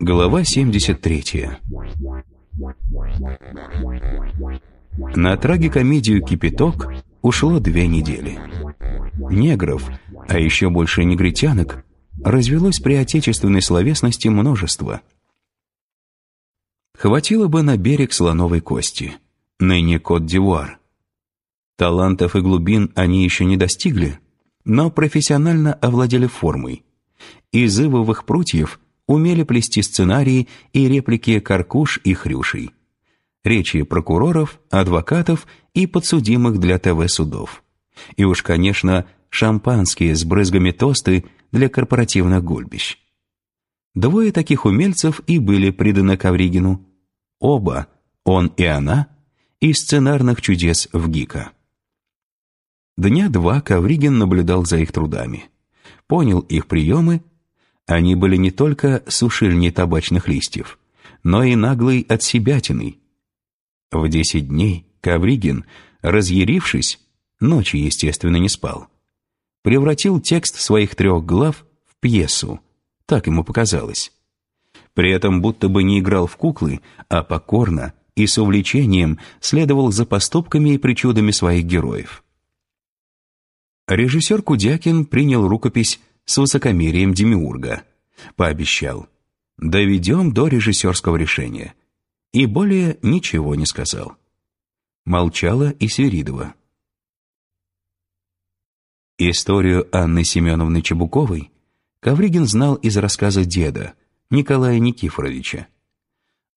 Глава 73 На трагикомедию «Кипяток» ушло две недели. Негров, а еще больше негритянок, развелось при отечественной словесности множество. Хватило бы на берег слоновой кости, ныне Кот-Дивуар. Талантов и глубин они еще не достигли, но профессионально овладели формой. Из ивовых прутьев умели плести сценарии и реплики Каркуш и Хрюшей. Речи прокуроров, адвокатов и подсудимых для ТВ-судов. И уж, конечно, шампанские с брызгами тосты для корпоративных гульбищ. Двое таких умельцев и были приданы Ковригину. Оба, он и она, из сценарных чудес в ГИКа. Дня два Ковригин наблюдал за их трудами. Понял их приемы. Они были не только сушильней табачных листьев, но и наглой отсебятиной. В десять дней Ковригин, разъярившись, ночи, естественно, не спал, превратил текст своих трех глав в пьесу. Так ему показалось. При этом будто бы не играл в куклы, а покорно и с увлечением следовал за поступками и причудами своих героев. Режиссер Кудякин принял рукопись с высокомерием Демиурга. Пообещал «доведем до режиссерского решения». И более ничего не сказал. Молчала и Свиридова. Историю Анны Семеновны Чебуковой Ковригин знал из рассказа деда, Николая Никифоровича.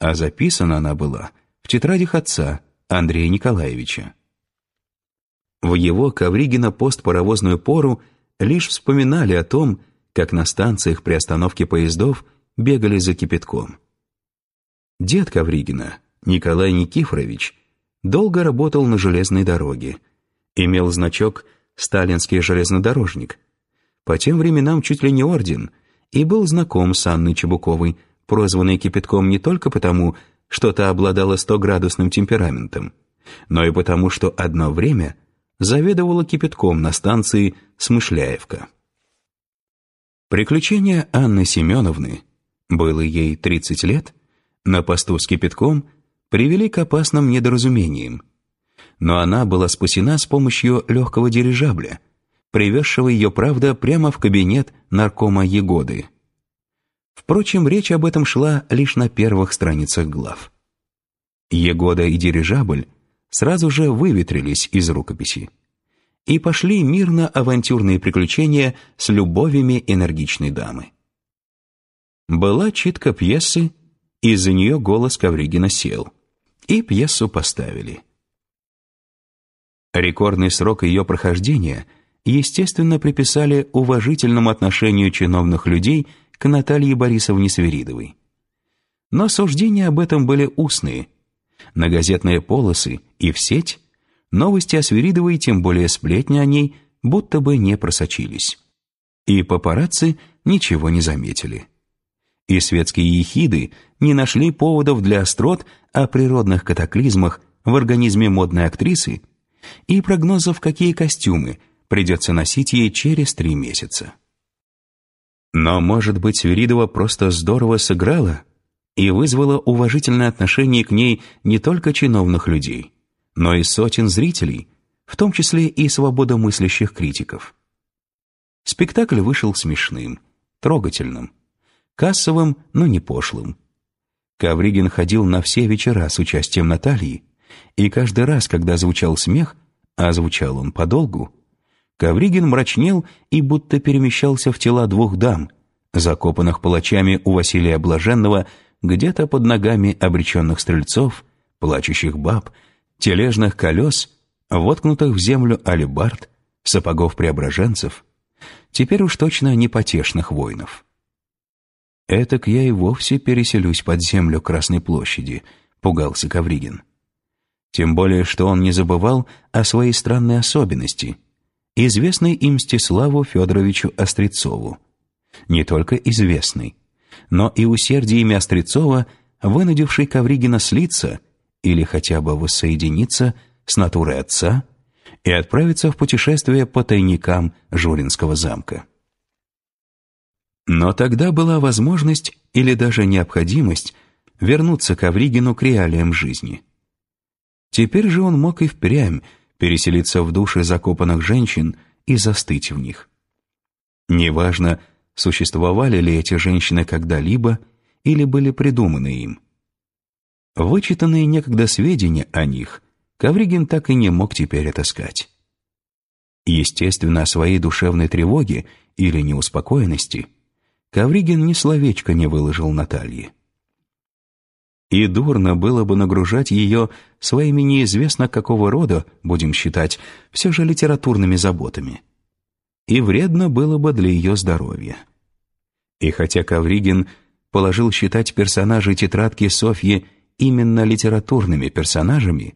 А записана она была в тетрадях отца, Андрея Николаевича. В его Ковригина постпаровозную пору лишь вспоминали о том, как на станциях при остановке поездов бегали за кипятком. Дед Ковригина, Николай Никифорович, долго работал на железной дороге, имел значок сталинский железнодорожник. По тем временам чуть ли не орден, и был знаком с Анной Чебуковой, прозванной кипятком не только потому, что та обладала стоградусным темпераментом, но и потому, что одно время заведовала кипятком на станции Смышляевка. Приключения Анны Семеновны, было ей 30 лет, на посту с кипятком привели к опасным недоразумениям, но она была спасена с помощью легкого дирижабля, привезшего ее, правда, прямо в кабинет наркома Егоды. Впрочем, речь об этом шла лишь на первых страницах глав. Егода и дирижабль сразу же выветрились из рукописи и пошли мирно авантюрные приключения с любовями энергичной дамы. Была читка пьесы, из-за нее голос Ковригина сел, и пьесу поставили. Рекордный срок ее прохождения, естественно, приписали уважительному отношению чиновных людей к Наталье Борисовне Свиридовой. Но суждения об этом были устные. На газетные полосы и в сеть новости о Свиридовой, тем более сплетни о ней, будто бы не просочились. И папарацци ничего не заметили. И светские ехиды не нашли поводов для острот о природных катаклизмах в организме модной актрисы и прогнозов, какие костюмы придется носить ей через три месяца. Но, может быть, Свиридова просто здорово сыграла и вызвала уважительное отношение к ней не только чиновных людей, но и сотен зрителей, в том числе и свободомыслящих критиков. Спектакль вышел смешным, трогательным, кассовым, но не пошлым. Ковригин ходил на все вечера с участием Натальи, и каждый раз, когда звучал смех, а звучал он подолгу, Ковригин мрачнел и будто перемещался в тела двух дам, закопанных палачами у Василия Блаженного где-то под ногами обреченных стрельцов, плачущих баб, тележных колес, воткнутых в землю алибард, сапогов преображенцев, теперь уж точно непотешных воинов. «Этак я и вовсе переселюсь под землю Красной площади», — пугался Ковригин. Тем более, что он не забывал о своей странной особенности, известной им Мстиславу Федоровичу Острецову. Не только известный, но и усердиями Острецова, вынудивший Ковригина слиться или хотя бы воссоединиться с натурой отца и отправиться в путешествие по тайникам Журинского замка. Но тогда была возможность или даже необходимость вернуться к Авригину к реалиям жизни. Теперь же он мог и впрямь переселиться в души закопанных женщин и застыть в них. Неважно, существовали ли эти женщины когда-либо или были придуманы им. Вычитанные некогда сведения о них Ковригин так и не мог теперь отыскать. Естественно, о своей душевной тревоге или неуспокоенности Ковригин ни словечко не выложил Наталье. И дурно было бы нагружать ее своими неизвестно какого рода, будем считать, все же литературными заботами. И вредно было бы для ее здоровья. И хотя Ковригин положил считать персонажей тетрадки Софьи именно литературными персонажами,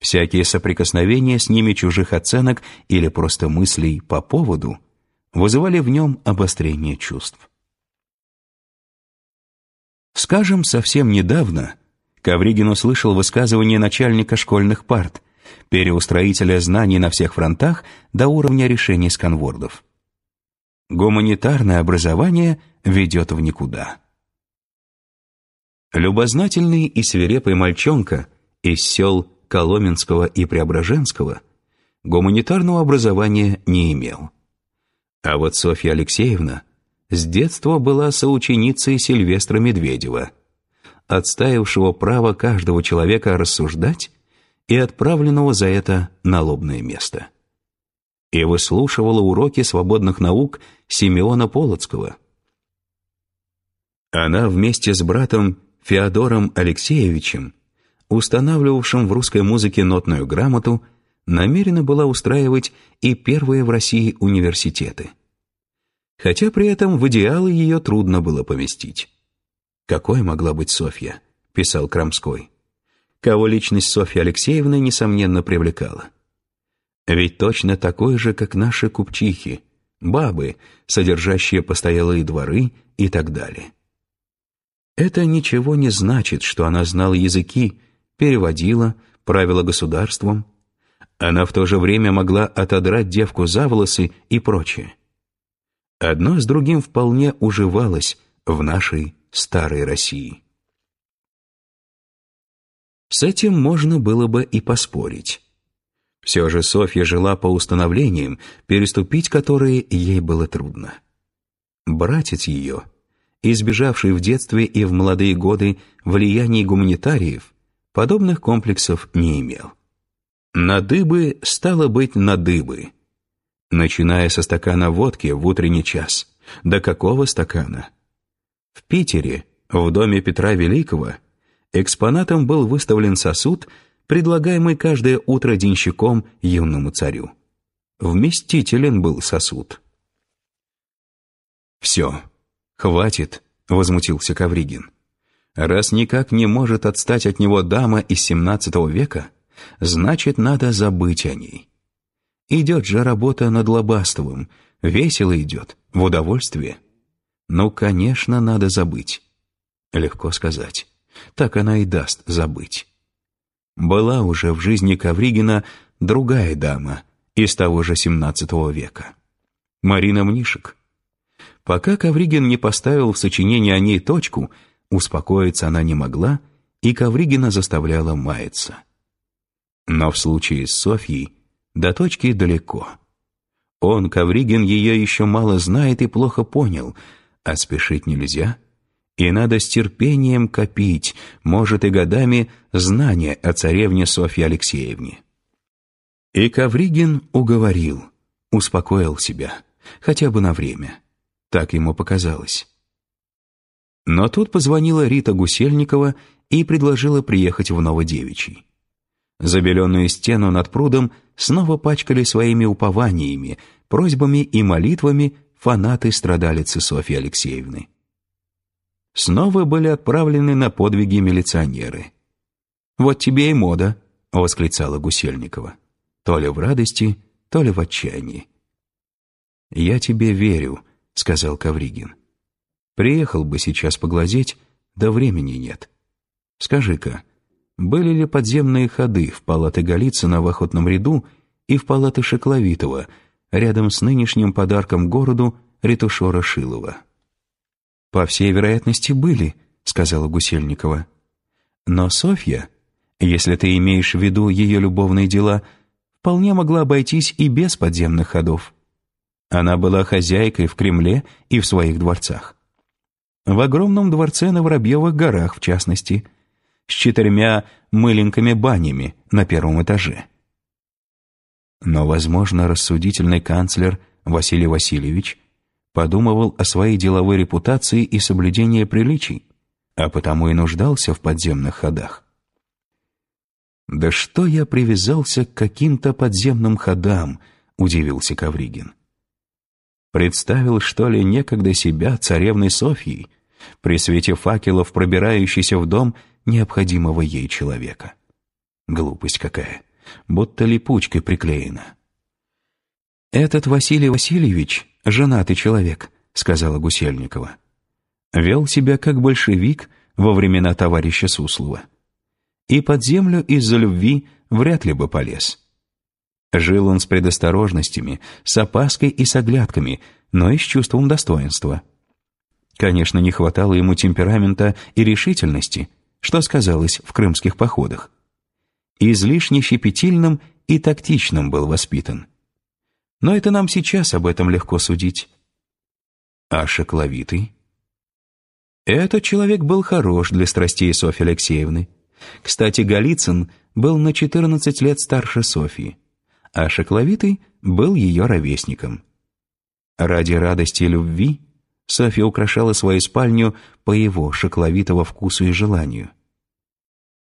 всякие соприкосновения с ними чужих оценок или просто мыслей по поводу вызывали в нем обострение чувств. Скажем, совсем недавно Ковригин услышал высказывание начальника школьных парт, переустроителя знаний на всех фронтах до уровня решений сканвордов. Гуманитарное образование ведет в никуда. Любознательный и свирепый мальчонка из сел Коломенского и Преображенского гуманитарного образования не имел. А вот Софья Алексеевна с детства была соученицей Сильвестра Медведева, отстаившего право каждого человека рассуждать и отправленного за это на лобное место и выслушивала уроки свободных наук Симеона Полоцкого. Она вместе с братом Феодором Алексеевичем, устанавливавшим в русской музыке нотную грамоту, намерена была устраивать и первые в России университеты. Хотя при этом в идеалы ее трудно было поместить. «Какой могла быть Софья?» – писал Крамской. Кого личность Софьи Алексеевны, несомненно, привлекала. Ведь точно такой же, как наши купчихи, бабы, содержащие постоялые дворы и так далее. Это ничего не значит, что она знала языки, переводила, правила государством. Она в то же время могла отодрать девку за волосы и прочее. Одно с другим вполне уживалось в нашей старой России. С этим можно было бы и поспорить. Все же Софья жила по установлениям, переступить которые ей было трудно. Братец ее, избежавший в детстве и в молодые годы влияний гуманитариев, подобных комплексов не имел. На дыбы стало быть на дыбы. Начиная со стакана водки в утренний час. До какого стакана? В Питере, в доме Петра Великого, экспонатом был выставлен сосуд – предлагаемый каждое утро денщиком юному царю. Вместителен был сосуд. «Все, хватит», — возмутился Кавригин. «Раз никак не может отстать от него дама из семнадцатого века, значит, надо забыть о ней. Идет же работа над Лобастовым, весело идет, в удовольствие. Ну, конечно, надо забыть. Легко сказать. Так она и даст забыть. Была уже в жизни Ковригина другая дама из того же XVII века. Марина Мнишек. Пока Ковригин не поставил в сочинении о ней точку, успокоиться она не могла, и Ковригина заставляла маяться. Но в случае с Софьей до точки далеко. Он, Ковригин, ее еще мало знает и плохо понял, а спешить нельзя — и надо с терпением копить, может и годами, знания о царевне Софье Алексеевне. И Ковригин уговорил, успокоил себя, хотя бы на время. Так ему показалось. Но тут позвонила Рита Гусельникова и предложила приехать в Новодевичий. Забеленную стену над прудом снова пачкали своими упованиями, просьбами и молитвами фанаты страдалицы Софьи Алексеевны снова были отправлены на подвиги милиционеры. «Вот тебе и мода», — восклицала Гусельникова. То ли в радости, то ли в отчаянии. «Я тебе верю», — сказал Кавригин. «Приехал бы сейчас поглазеть, да времени нет. Скажи-ка, были ли подземные ходы в палаты Голицына в охотном ряду и в палаты Шекловитова, рядом с нынешним подарком городу ретушера Шилова. «По всей вероятности, были», — сказала Гусельникова. «Но Софья, если ты имеешь в виду ее любовные дела, вполне могла обойтись и без подземных ходов. Она была хозяйкой в Кремле и в своих дворцах. В огромном дворце на Воробьевых горах, в частности, с четырьмя мыленькими банями на первом этаже. Но, возможно, рассудительный канцлер Василий Васильевич подумывал о своей деловой репутации и соблюдении приличий, а потому и нуждался в подземных ходах. «Да что я привязался к каким-то подземным ходам?» — удивился Кавригин. Представил, что ли, некогда себя царевной Софьей, при свете факелов, пробирающейся в дом необходимого ей человека. Глупость какая, будто липучкой приклеена. «Этот Василий Васильевич — женатый человек», — сказала Гусельникова. Вел себя как большевик во времена товарища Суслова. И под землю из-за любви вряд ли бы полез. Жил он с предосторожностями, с опаской и с оглядками, но и с чувством достоинства. Конечно, не хватало ему темперамента и решительности, что сказалось в крымских походах. Излишне щепетильным и тактичным был воспитан. Но это нам сейчас об этом легко судить. А шокловитый? Этот человек был хорош для страстей Софьи Алексеевны. Кстати, Голицын был на 14 лет старше Софьи, а шокловитый был ее ровесником. Ради радости и любви Софья украшала свою спальню по его шокловитого вкусу и желанию.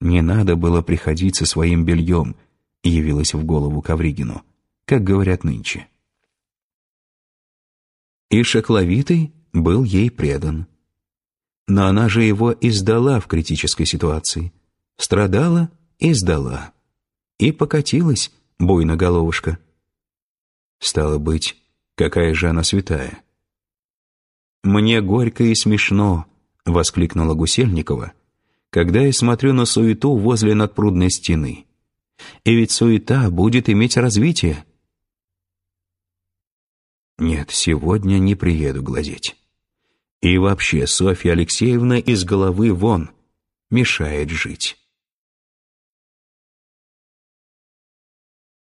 «Не надо было приходить со своим бельем», явилось в голову Ковригину, как говорят нынче. И шокловитый был ей предан. Но она же его издала в критической ситуации. Страдала и сдала. И покатилась, буйно головушка. Стало быть, какая же она святая. «Мне горько и смешно», — воскликнула Гусельникова, «когда я смотрю на суету возле надпрудной стены. И ведь суета будет иметь развитие». «Нет, сегодня не приеду глазеть. И вообще Софья Алексеевна из головы вон, мешает жить».